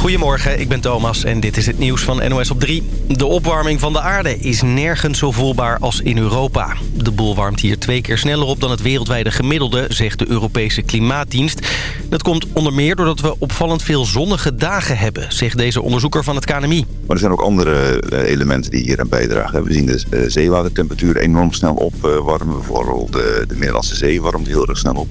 Goedemorgen, ik ben Thomas en dit is het nieuws van NOS op 3. De opwarming van de aarde is nergens zo voelbaar als in Europa. De boel warmt hier twee keer sneller op dan het wereldwijde gemiddelde, zegt de Europese Klimaatdienst. Dat komt onder meer doordat we opvallend veel zonnige dagen hebben, zegt deze onderzoeker van het KNMI. Maar er zijn ook andere eh, elementen die hier aan bijdragen. We zien de eh, zeewatertemperatuur enorm snel opwarmen. Bijvoorbeeld de, de Middellandse Zee warmt heel erg snel op.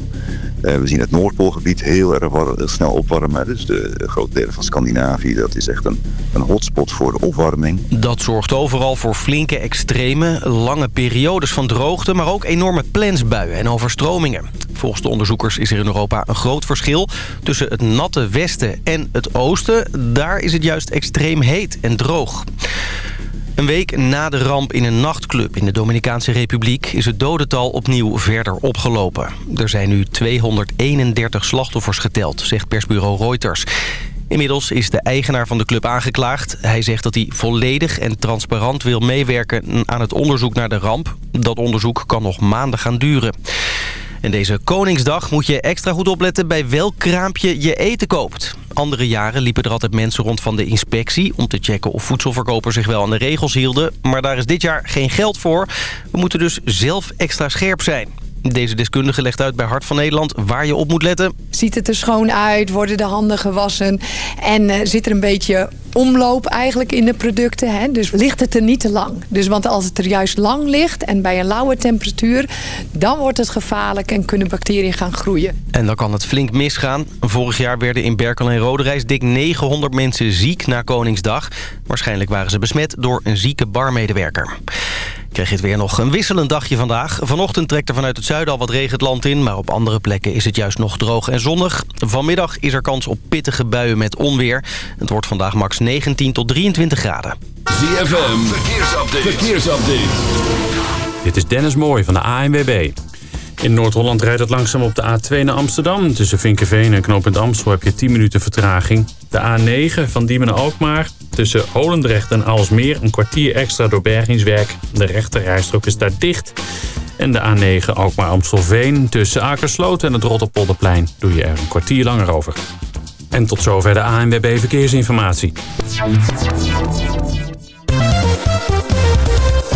Eh, we zien het Noordpoolgebied heel erg snel opwarmen. Dus de, grote delen van Scandinavië, dat is echt een, een hotspot voor de opwarming. Dat zorgt overal voor flinke extreme, lange periodes van droogte... maar ook enorme plensbuien en overstromingen. Volgens de onderzoekers is er in Europa een groot verschil... tussen het natte westen en het oosten. Daar is het juist extreem heet en droog. Een week na de ramp in een nachtclub in de Dominicaanse Republiek... is het dodental opnieuw verder opgelopen. Er zijn nu 231 slachtoffers geteld, zegt persbureau Reuters. Inmiddels is de eigenaar van de club aangeklaagd. Hij zegt dat hij volledig en transparant wil meewerken aan het onderzoek naar de ramp. Dat onderzoek kan nog maanden gaan duren. En deze Koningsdag moet je extra goed opletten bij welk kraampje je eten koopt. Andere jaren liepen er altijd mensen rond van de inspectie... om te checken of voedselverkopers zich wel aan de regels hielden. Maar daar is dit jaar geen geld voor. We moeten dus zelf extra scherp zijn. Deze deskundige legt uit bij Hart van Nederland waar je op moet letten. Ziet het er schoon uit? Worden de handen gewassen? En uh, zit er een beetje omloop eigenlijk in de producten? Hè? Dus ligt het er niet te lang? Dus want als het er juist lang ligt en bij een lauwe temperatuur... dan wordt het gevaarlijk en kunnen bacteriën gaan groeien. En dan kan het flink misgaan. Vorig jaar werden in Berkel en Roderijs dik 900 mensen ziek na Koningsdag. Waarschijnlijk waren ze besmet door een zieke barmedewerker. Krijg je het weer nog een wisselend dagje vandaag. Vanochtend trekt er vanuit het zuiden al wat regen het land in... maar op andere plekken is het juist nog droog en zonnig. Vanmiddag is er kans op pittige buien met onweer. Het wordt vandaag max 19 tot 23 graden. ZFM, verkeersupdate. verkeersupdate. Dit is Dennis Mooij van de ANWB. In Noord-Holland rijdt het langzaam op de A2 naar Amsterdam. Tussen Vinkenveen en Knooppunt Amstel heb je 10 minuten vertraging. De A9 van Diemen naar Alkmaar. Tussen Holendrecht en Alsmeer een kwartier extra door bergingswerk. De rechterrijstrook is daar dicht. En de A9 Alkmaar-Amstelveen. Tussen Akersloot en het Rotterpolderplein doe je er een kwartier langer over. En tot zover de ANWB Verkeersinformatie.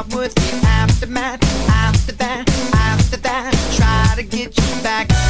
hardwood. Aftermath, after that, after that, try to get you back.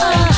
A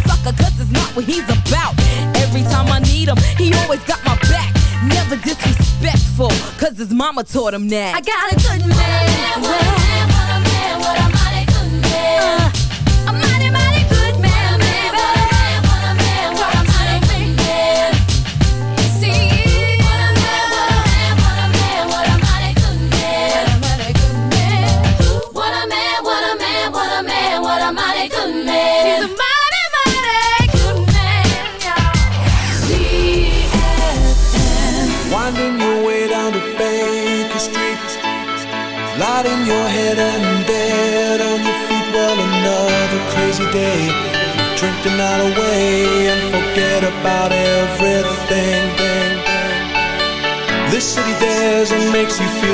sucker, cause it's not what he's about. Every time I need him, he always got my back. Never disrespectful, cause his mama taught him that. I got a good man. What a man, what a man, what a mighty good man. a mighty,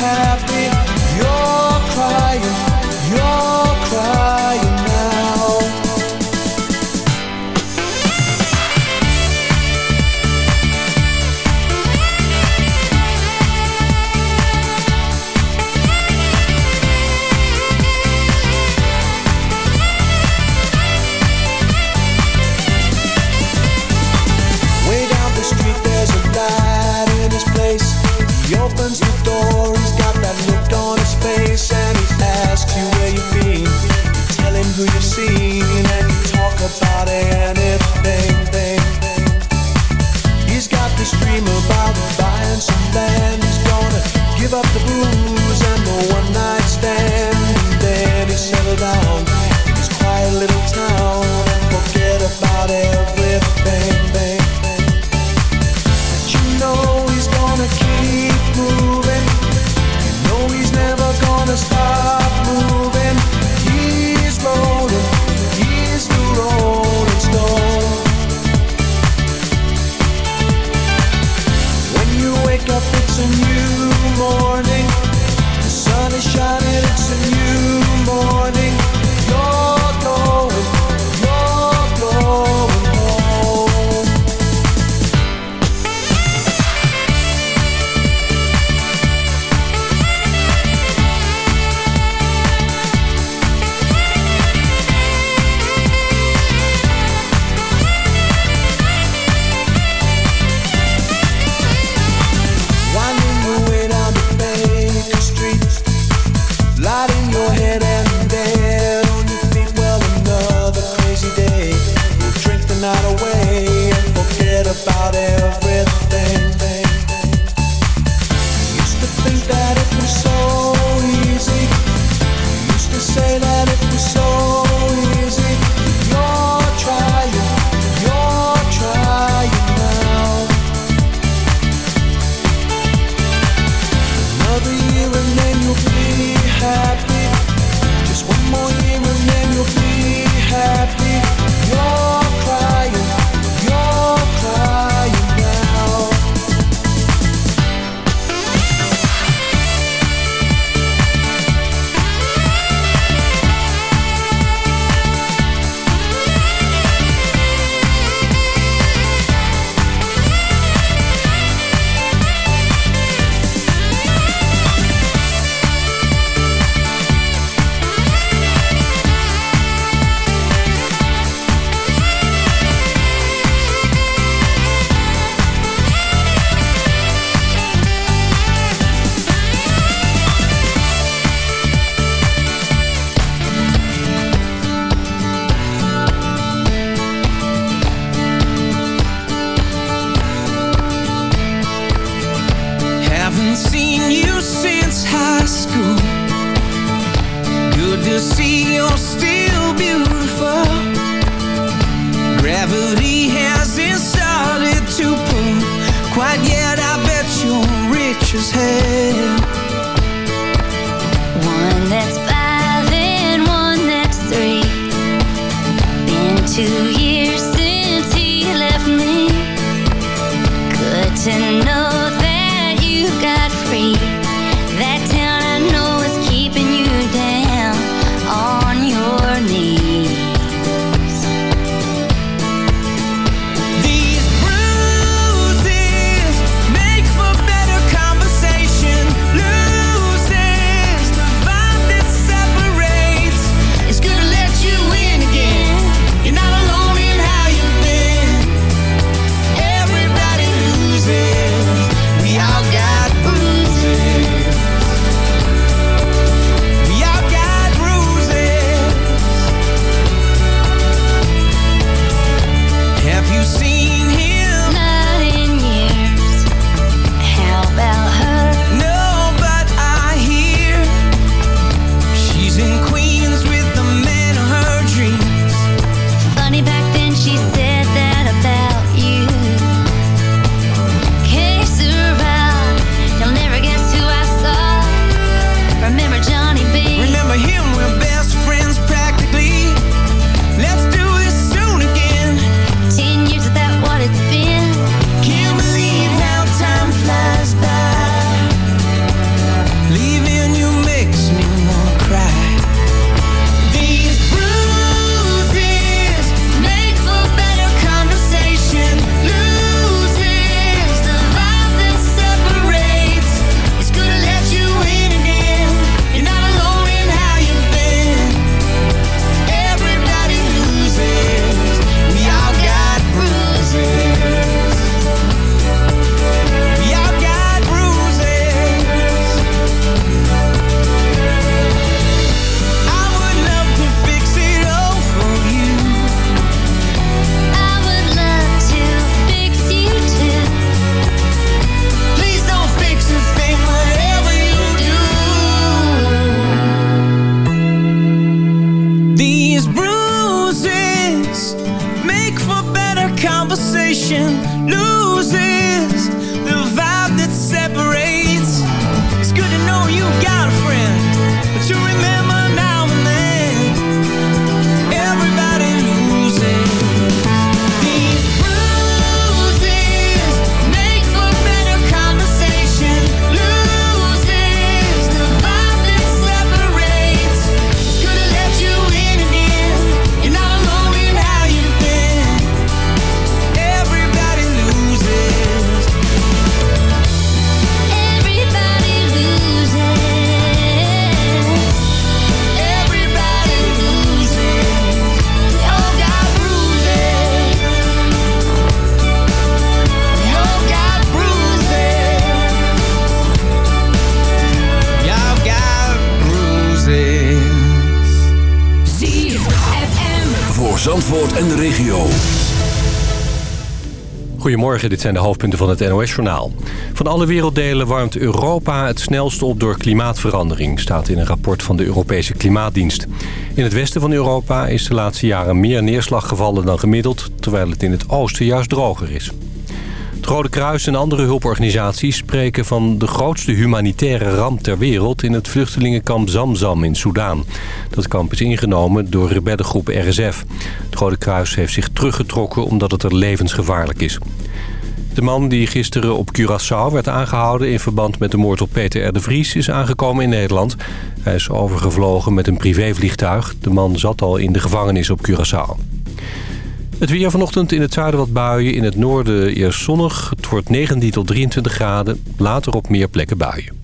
be Goedemorgen, dit zijn de hoofdpunten van het NOS-journaal. Van alle werelddelen warmt Europa het snelst op door klimaatverandering... staat in een rapport van de Europese Klimaatdienst. In het westen van Europa is de laatste jaren meer neerslag gevallen dan gemiddeld... terwijl het in het oosten juist droger is. Het Rode Kruis en andere hulporganisaties spreken van de grootste humanitaire ramp ter wereld... in het vluchtelingenkamp Zamzam in Soudaan. Dat kamp is ingenomen door rebellengroep RSF. Het Rode Kruis heeft zich teruggetrokken omdat het er levensgevaarlijk is. De man die gisteren op Curaçao werd aangehouden... in verband met de moord op Peter R. de Vries is aangekomen in Nederland. Hij is overgevlogen met een privévliegtuig. De man zat al in de gevangenis op Curaçao. Het weer vanochtend in het zuiden wat buien. In het noorden eerst zonnig. Het wordt 19 tot 23 graden. Later op meer plekken buien.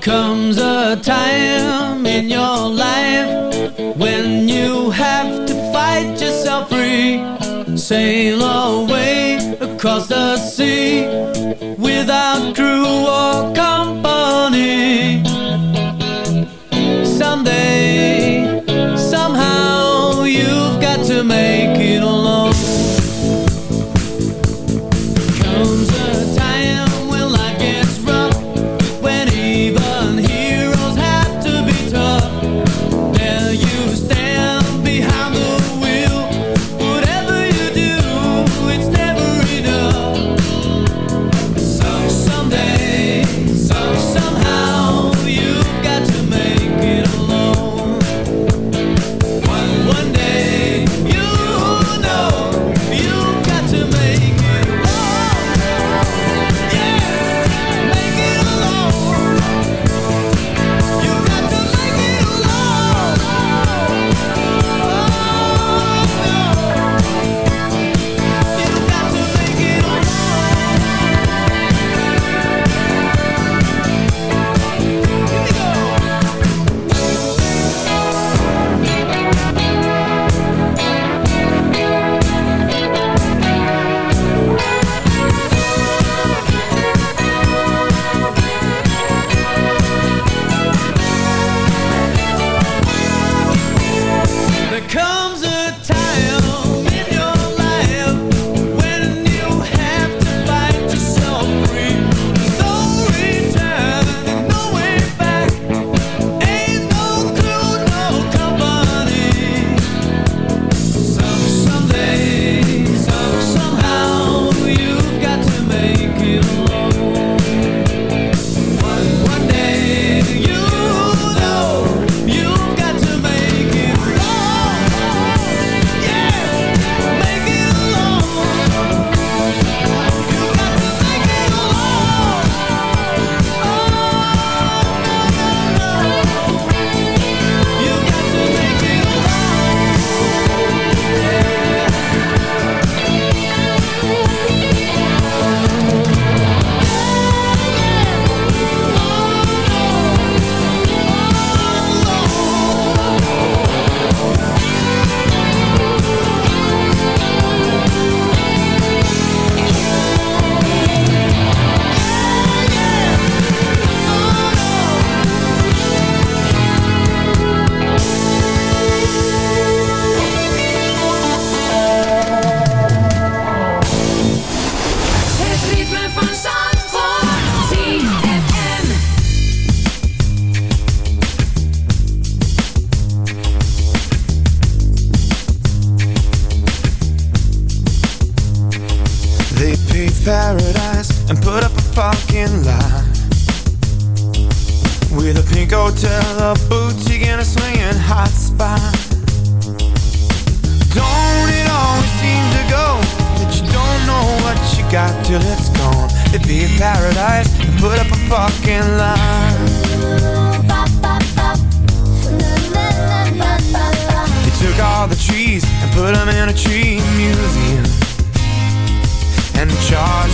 comes a time in your life when you have to fight yourself free, sail away across the sea without crew or company. Someday, somehow, you've got to make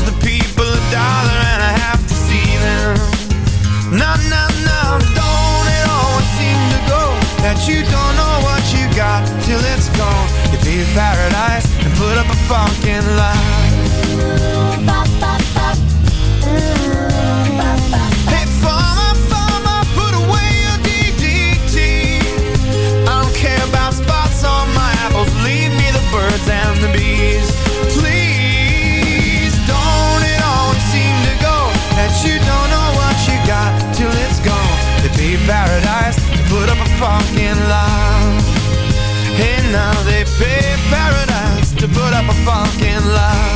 the people a dollar and I have to see them. No, no, no, don't it always seem to go that you don't know what you got till it's gone. You be a paradise and put up a fucking lie. pay paradise to put up a fucking lie.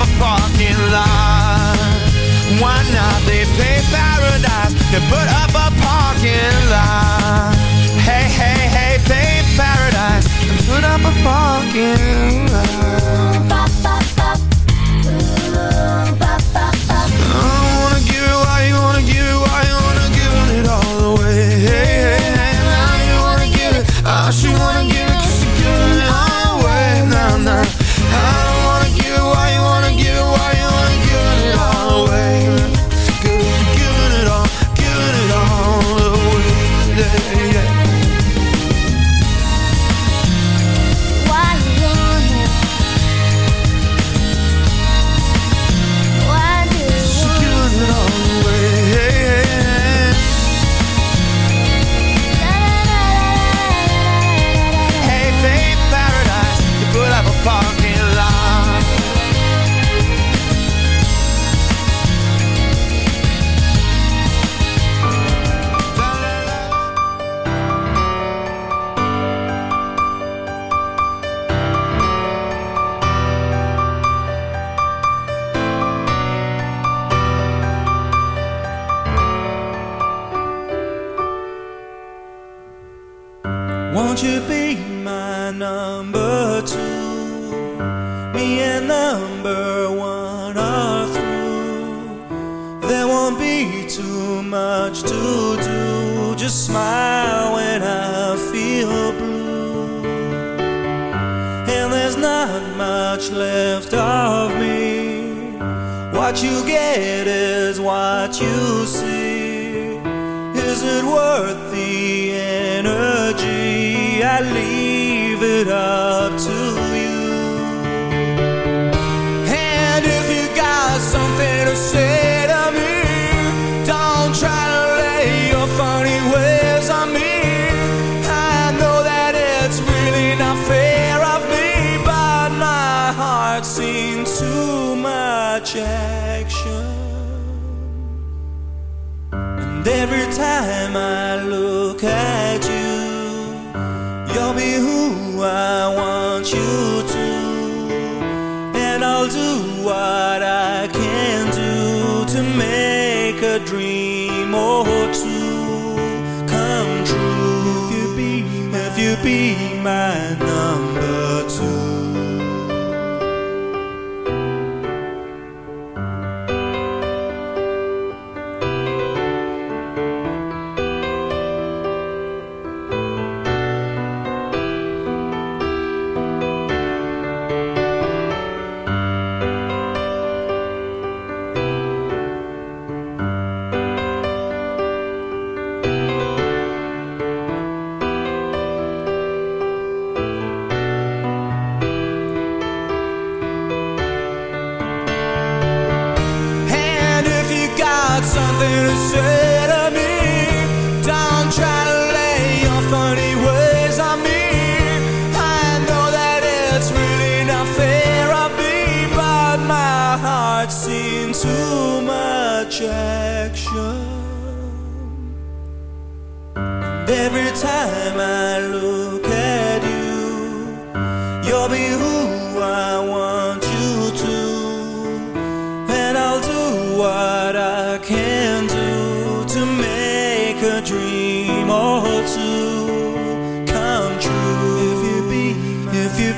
of a parking lot. Why not? They pay paradise to put up a parking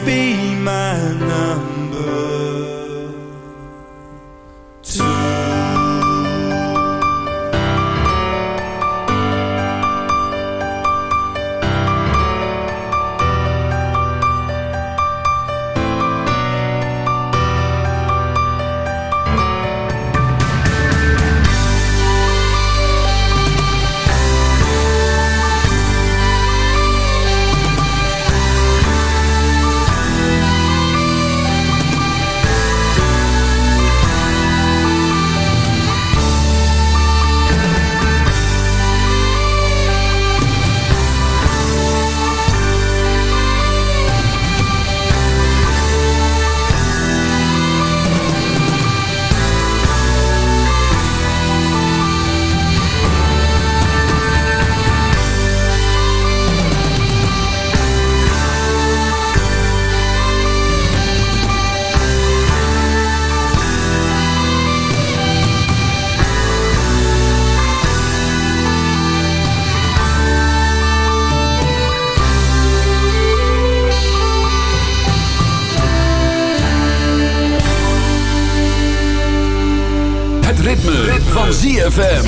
be my number. ZFM.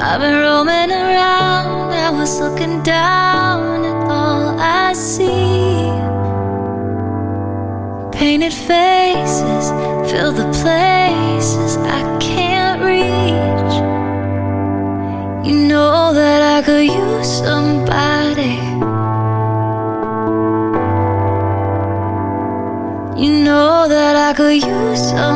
I've been roaming around, I was looking down at all I see. Painted faces fill the place you so